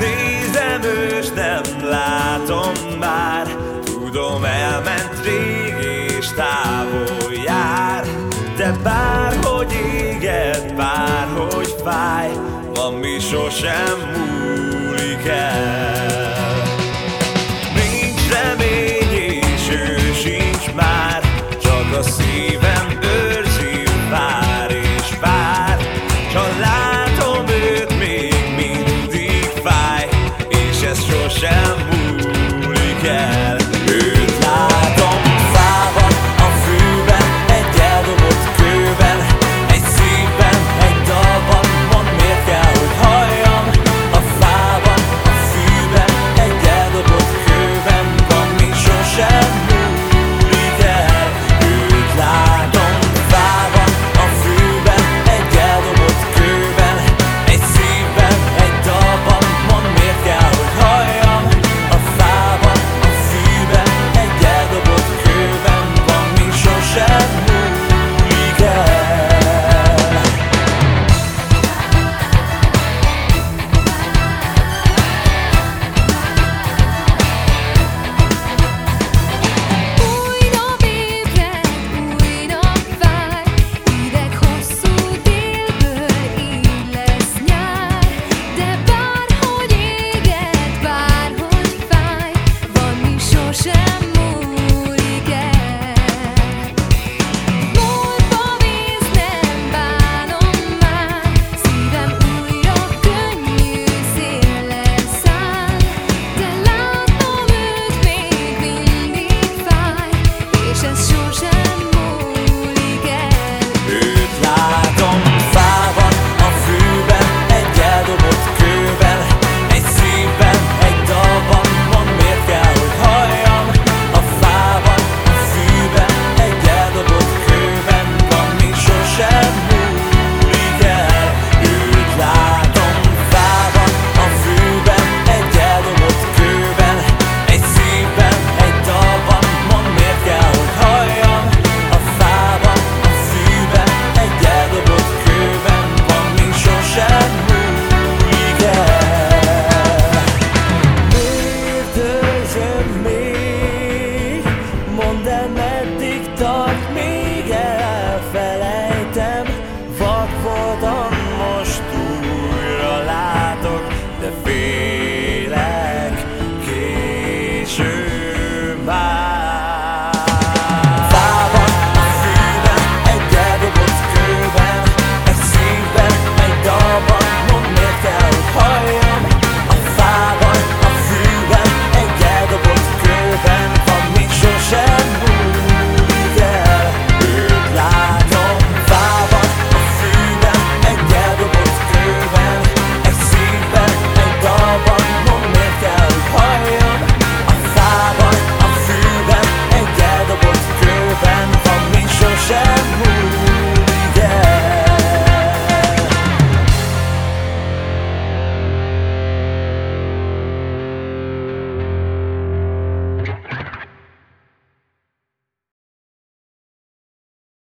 Nézem ős, nem látom már. Tudom elment rég és távol jár. De bárhogy éget, bárhogy fáj Ami sosem múlik el.